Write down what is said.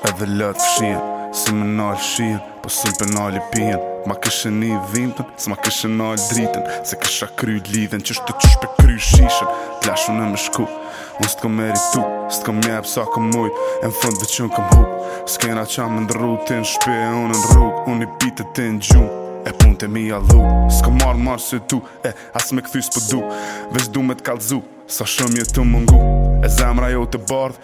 Edhe lot fshihen, si me nal fshihen Po s'um pe nal pijen Ma keshe ni dhimtën, s'ma keshe nal dritën S'e kesha kry lidhen, qesht te shpi e kry shishën T'lashë unë me shku, unë s't'kom meritu S't'kom jep, sa kom muj, e n'fund edhe unë kom hup S'kena ça me ndërru, ti në shpi e unë në rrug Unë i pitë ti në gjum, e punët e mia dhu S'kom marr' mall se tu, e as me t'kthy s'po du Veç du me të kallzu, sa shumë je tu mungu E zemra jote e bardhë,